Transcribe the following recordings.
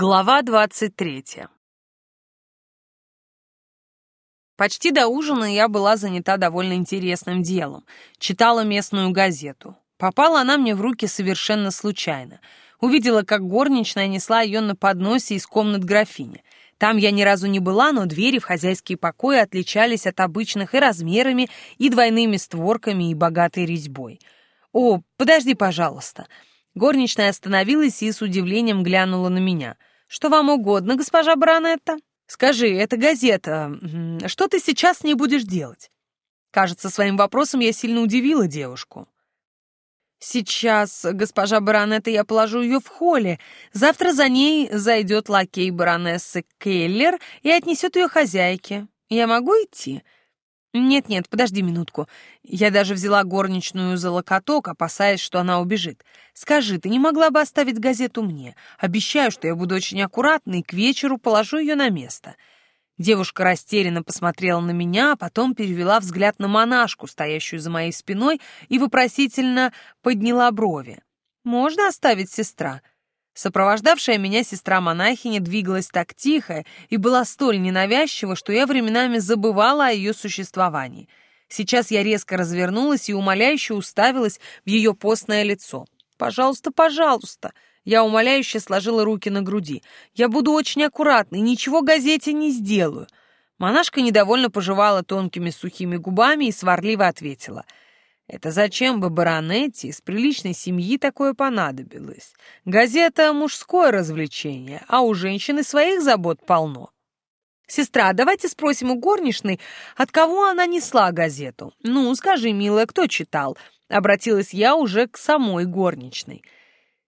Глава двадцать третья. Почти до ужина я была занята довольно интересным делом. Читала местную газету. Попала она мне в руки совершенно случайно. Увидела, как горничная несла ее на подносе из комнат графини. Там я ни разу не была, но двери в хозяйские покои отличались от обычных и размерами, и двойными створками, и богатой резьбой. «О, подожди, пожалуйста!» Горничная остановилась и с удивлением глянула на меня. «Что вам угодно, госпожа Баронетта?» «Скажи, это газета. Что ты сейчас с ней будешь делать?» Кажется, своим вопросом я сильно удивила девушку. «Сейчас, госпожа баронетта, я положу ее в холле. Завтра за ней зайдет лакей баронессы Келлер и отнесет ее хозяйке. Я могу идти?» «Нет-нет, подожди минутку. Я даже взяла горничную за локоток, опасаясь, что она убежит. Скажи, ты не могла бы оставить газету мне? Обещаю, что я буду очень аккуратна и к вечеру положу ее на место». Девушка растерянно посмотрела на меня, а потом перевела взгляд на монашку, стоящую за моей спиной, и вопросительно подняла брови. «Можно оставить сестра?» Сопровождавшая меня сестра-монахиня двигалась так тихо и была столь ненавязчива, что я временами забывала о ее существовании. Сейчас я резко развернулась и умоляюще уставилась в ее постное лицо. «Пожалуйста, пожалуйста!» Я умоляюще сложила руки на груди. «Я буду очень аккуратной, ничего газете не сделаю». Монашка недовольно пожевала тонкими сухими губами и сварливо ответила — это зачем бы баронетте из приличной семьи такое понадобилось? Газета — мужское развлечение, а у женщины своих забот полно. «Сестра, давайте спросим у горничной, от кого она несла газету. Ну, скажи, милая, кто читал?» Обратилась я уже к самой горничной.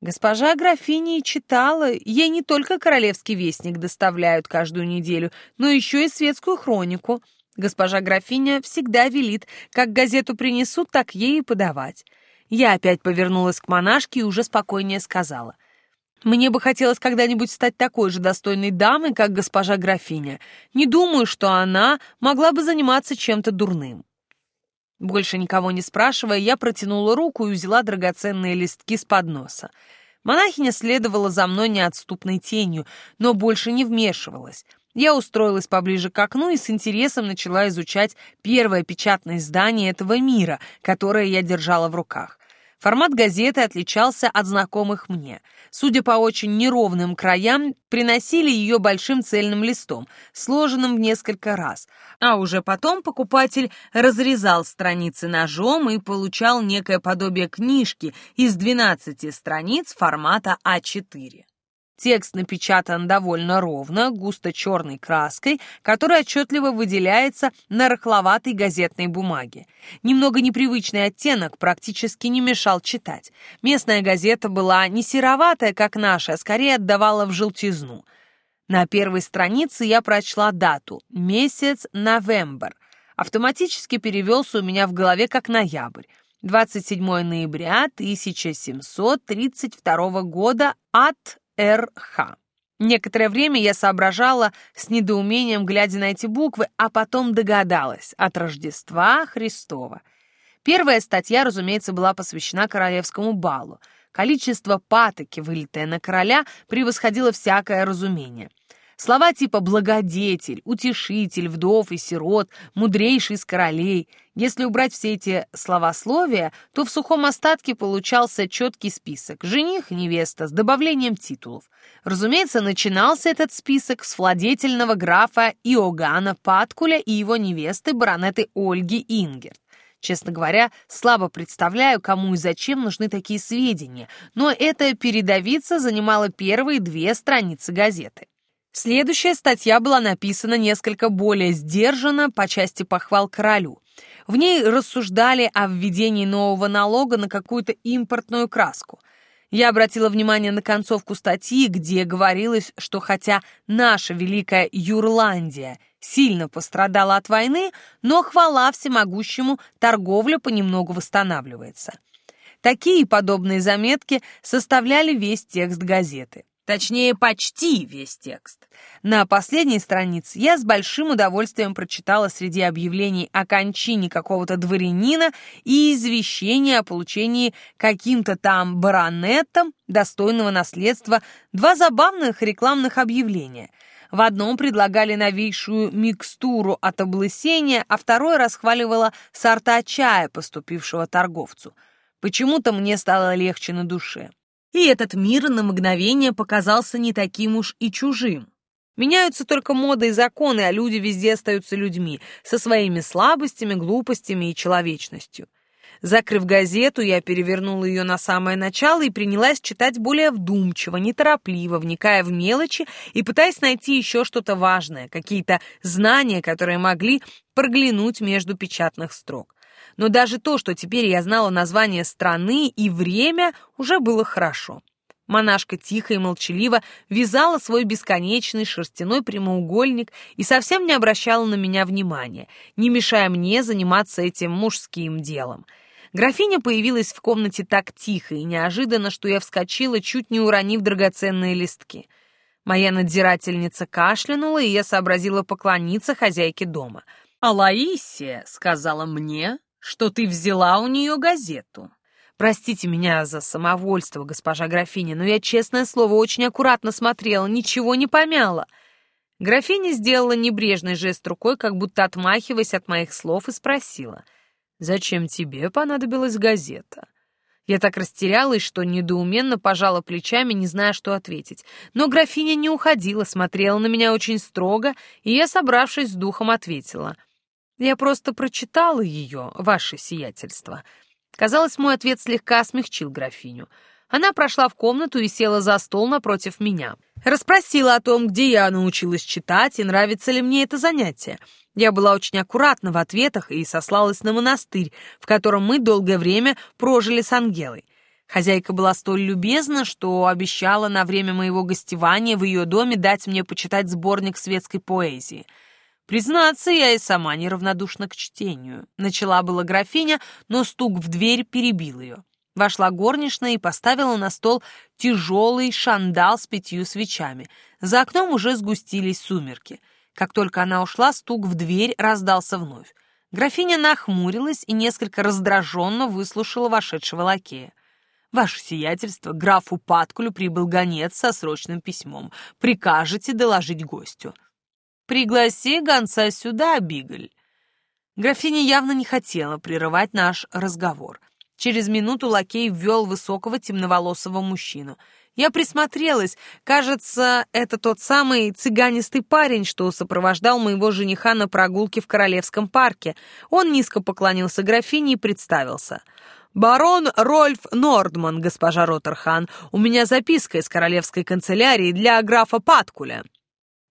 Госпожа графиня читала. Ей не только королевский вестник доставляют каждую неделю, но еще и светскую хронику. Госпожа графиня всегда велит, как газету принесут, так ей и подавать. Я опять повернулась к монашке и уже спокойнее сказала. Мне бы хотелось когда-нибудь стать такой же достойной дамой, как госпожа графиня. Не думаю, что она могла бы заниматься чем-то дурным. Больше никого не спрашивая, я протянула руку и взяла драгоценные листки с подноса. Монахиня следовала за мной неотступной тенью, но больше не вмешивалась. Я устроилась поближе к окну и с интересом начала изучать первое печатное издание этого мира, которое я держала в руках. Формат газеты отличался от знакомых мне. Судя по очень неровным краям, приносили ее большим цельным листом, сложенным в несколько раз. А уже потом покупатель разрезал страницы ножом и получал некое подобие книжки из 12 страниц формата А4. Текст напечатан довольно ровно, густо черной краской, которая отчетливо выделяется на рыхловатой газетной бумаге. Немного непривычный оттенок практически не мешал читать. Местная газета была не сероватая, как наша, а скорее отдавала в желтизну. На первой странице я прочла дату — месяц новембр. Автоматически перевелся у меня в голове как ноябрь. 27 ноября 1732 года от РХ. Некоторое время я соображала с недоумением, глядя на эти буквы, а потом догадалась от Рождества Христова. Первая статья, разумеется, была посвящена королевскому балу. Количество патоки, вылитое на короля, превосходило всякое разумение — Слова типа «благодетель», «утешитель», «вдов» и «сирот», «мудрейший из королей». Если убрать все эти словословия, то в сухом остатке получался четкий список «жених, невеста» с добавлением титулов. Разумеется, начинался этот список с владетельного графа Иоганна Паткуля и его невесты баронеты Ольги Ингерт. Честно говоря, слабо представляю, кому и зачем нужны такие сведения, но эта передовица занимала первые две страницы газеты. Следующая статья была написана несколько более сдержанно по части похвал королю. В ней рассуждали о введении нового налога на какую-то импортную краску. Я обратила внимание на концовку статьи, где говорилось, что хотя наша великая Юрландия сильно пострадала от войны, но хвала всемогущему, торговля понемногу восстанавливается. Такие подобные заметки составляли весь текст газеты. Точнее, почти весь текст. На последней странице я с большим удовольствием прочитала среди объявлений о кончине какого-то дворянина и извещения о получении каким-то там баронетом достойного наследства два забавных рекламных объявления. В одном предлагали новейшую микстуру от облысения, а второе расхваливало сорта чая, поступившего торговцу. Почему-то мне стало легче на душе и этот мир на мгновение показался не таким уж и чужим. Меняются только моды и законы, а люди везде остаются людьми, со своими слабостями, глупостями и человечностью. Закрыв газету, я перевернула ее на самое начало и принялась читать более вдумчиво, неторопливо, вникая в мелочи и пытаясь найти еще что-то важное, какие-то знания, которые могли проглянуть между печатных строк но даже то, что теперь я знала название страны и время, уже было хорошо. Монашка тихо и молчаливо вязала свой бесконечный шерстяной прямоугольник и совсем не обращала на меня внимания, не мешая мне заниматься этим мужским делом. Графиня появилась в комнате так тихо и неожиданно, что я вскочила, чуть не уронив драгоценные листки. Моя надзирательница кашлянула, и я сообразила поклониться хозяйке дома. «А Лаисия сказала мне, что ты взяла у нее газету. Простите меня за самовольство, госпожа графиня, но я, честное слово, очень аккуратно смотрела, ничего не помяла. Графиня сделала небрежный жест рукой, как будто отмахиваясь от моих слов, и спросила, «Зачем тебе понадобилась газета?» Я так растерялась, что недоуменно пожала плечами, не зная, что ответить. Но графиня не уходила, смотрела на меня очень строго, и я, собравшись с духом, ответила — я просто прочитала ее, ваше сиятельство. Казалось, мой ответ слегка смягчил графиню. Она прошла в комнату и села за стол напротив меня. Расспросила о том, где я научилась читать и нравится ли мне это занятие. Я была очень аккуратна в ответах и сослалась на монастырь, в котором мы долгое время прожили с Ангелой. Хозяйка была столь любезна, что обещала на время моего гостевания в ее доме дать мне почитать сборник светской поэзии — Признаться, я и сама неравнодушна к чтению. Начала была графиня, но стук в дверь перебил ее. Вошла горничная и поставила на стол тяжелый шандал с пятью свечами. За окном уже сгустились сумерки. Как только она ушла, стук в дверь раздался вновь. Графиня нахмурилась и несколько раздраженно выслушала вошедшего лакея. «Ваше сиятельство, графу Паткулю прибыл гонец со срочным письмом. Прикажете доложить гостю». «Пригласи гонца сюда, Бигль». Графиня явно не хотела прерывать наш разговор. Через минуту лакей ввел высокого темноволосого мужчину. Я присмотрелась. Кажется, это тот самый цыганистый парень, что сопровождал моего жениха на прогулке в Королевском парке. Он низко поклонился графине и представился. «Барон Рольф Нордман, госпожа Роттерхан, у меня записка из королевской канцелярии для графа Паткуля».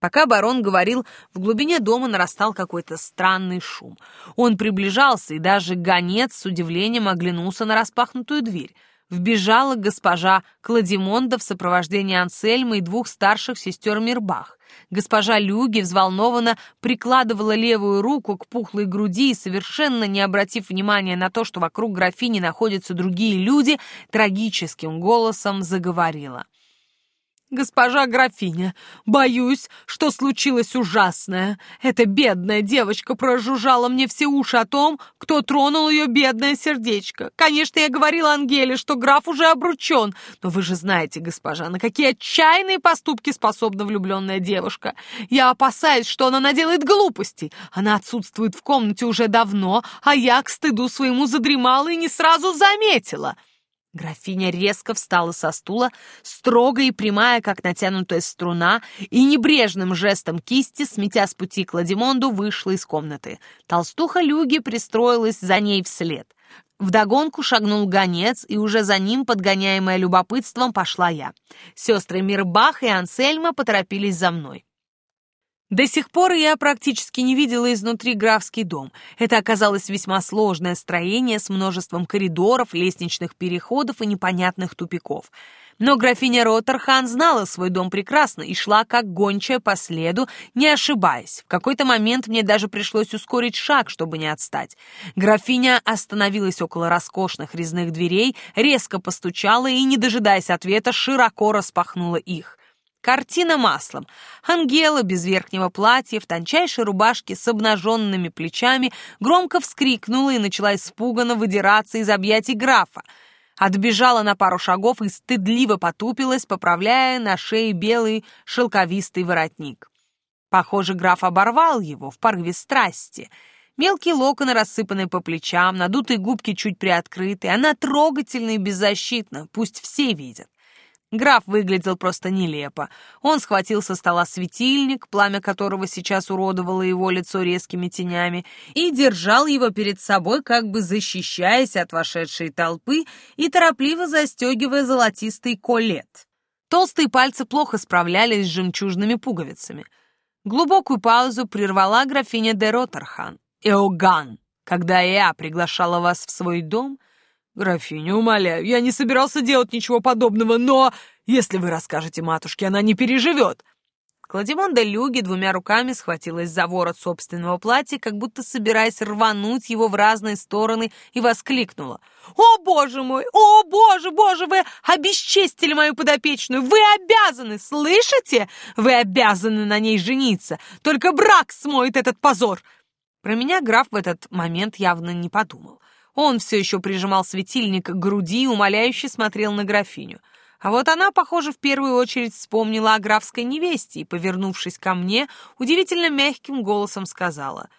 Пока барон говорил, в глубине дома нарастал какой-то странный шум. Он приближался, и даже гонец с удивлением оглянулся на распахнутую дверь. Вбежала госпожа Кладимонда в сопровождении Ансельма и двух старших сестер Мирбах. Госпожа Люги взволнованно прикладывала левую руку к пухлой груди и, совершенно не обратив внимания на то, что вокруг графини находятся другие люди, трагическим голосом заговорила — «Госпожа графиня, боюсь, что случилось ужасное. Эта бедная девочка прожужжала мне все уши о том, кто тронул ее бедное сердечко. Конечно, я говорила Ангеле, что граф уже обручен, но вы же знаете, госпожа, на какие отчаянные поступки способна влюбленная девушка. Я опасаюсь, что она наделает глупости. Она отсутствует в комнате уже давно, а я к стыду своему задремала и не сразу заметила». Графиня резко встала со стула, строго и прямая, как натянутая струна, и небрежным жестом кисти, сметя с пути Кладимонду, вышла из комнаты. Толстуха Люги пристроилась за ней вслед. Вдогонку шагнул гонец, и уже за ним, подгоняемая любопытством, пошла я. Сестры Мирбах и Ансельма поторопились за мной. До сих пор я практически не видела изнутри графский дом. Это оказалось весьма сложное строение с множеством коридоров, лестничных переходов и непонятных тупиков. Но графиня Роттерхан знала свой дом прекрасно и шла как гончая по следу, не ошибаясь. В какой-то момент мне даже пришлось ускорить шаг, чтобы не отстать. Графиня остановилась около роскошных резных дверей, резко постучала и, не дожидаясь ответа, широко распахнула их. Картина маслом. Ангела без верхнего платья, в тончайшей рубашке с обнаженными плечами, громко вскрикнула и начала испуганно выдираться из объятий графа. Отбежала на пару шагов и стыдливо потупилась, поправляя на шее белый шелковистый воротник. Похоже, граф оборвал его в порыве страсти. Мелкие локоны рассыпаны по плечам, надутые губки чуть приоткрыты. Она трогательна и беззащитна, пусть все видят. Граф выглядел просто нелепо. Он схватил со стола светильник, пламя которого сейчас уродовало его лицо резкими тенями, и держал его перед собой, как бы защищаясь от вошедшей толпы и торопливо застегивая золотистый колет. Толстые пальцы плохо справлялись с жемчужными пуговицами. Глубокую паузу прервала графиня де Роттерхан. «Эоган, когда я приглашала вас в свой дом...» «Графиня, умоляю, я не собирался делать ничего подобного, но если вы расскажете матушке, она не переживет». Кладимонда Люги двумя руками схватилась за ворот собственного платья, как будто собираясь рвануть его в разные стороны, и воскликнула. «О, боже мой! О, боже, боже! Вы обесчестили мою подопечную! Вы обязаны, слышите? Вы обязаны на ней жениться! Только брак смоет этот позор!» Про меня граф в этот момент явно не подумал. Он все еще прижимал светильник к груди и умоляюще смотрел на графиню. А вот она, похоже, в первую очередь вспомнила о графской невесте и, повернувшись ко мне, удивительно мягким голосом сказала,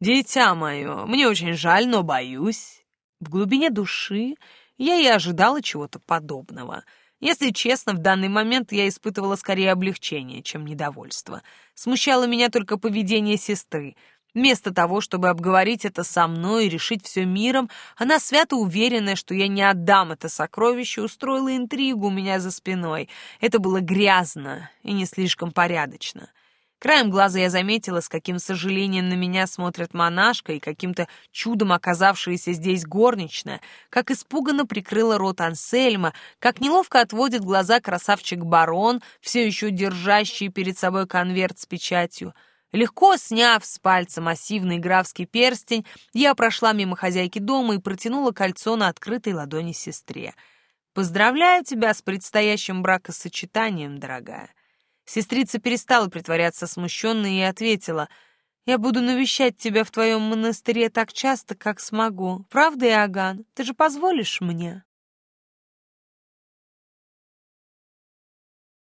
«Дитя мое, мне очень жаль, но боюсь». В глубине души я и ожидала чего-то подобного. Если честно, в данный момент я испытывала скорее облегчение, чем недовольство. Смущало меня только поведение сестры — Вместо того, чтобы обговорить это со мной и решить все миром, она свято уверенная, что я не отдам это сокровище, устроила интригу у меня за спиной. Это было грязно и не слишком порядочно. Краем глаза я заметила, с каким сожалением на меня смотрит монашка и каким-то чудом оказавшаяся здесь горничная, как испуганно прикрыла рот Ансельма, как неловко отводит глаза красавчик-барон, все еще держащий перед собой конверт с печатью — Легко сняв с пальца массивный графский перстень, я прошла мимо хозяйки дома и протянула кольцо на открытой ладони сестре. «Поздравляю тебя с предстоящим бракосочетанием, дорогая». Сестрица перестала притворяться смущенной и ответила, «Я буду навещать тебя в твоем монастыре так часто, как смогу. Правда, Иоганн? Ты же позволишь мне?»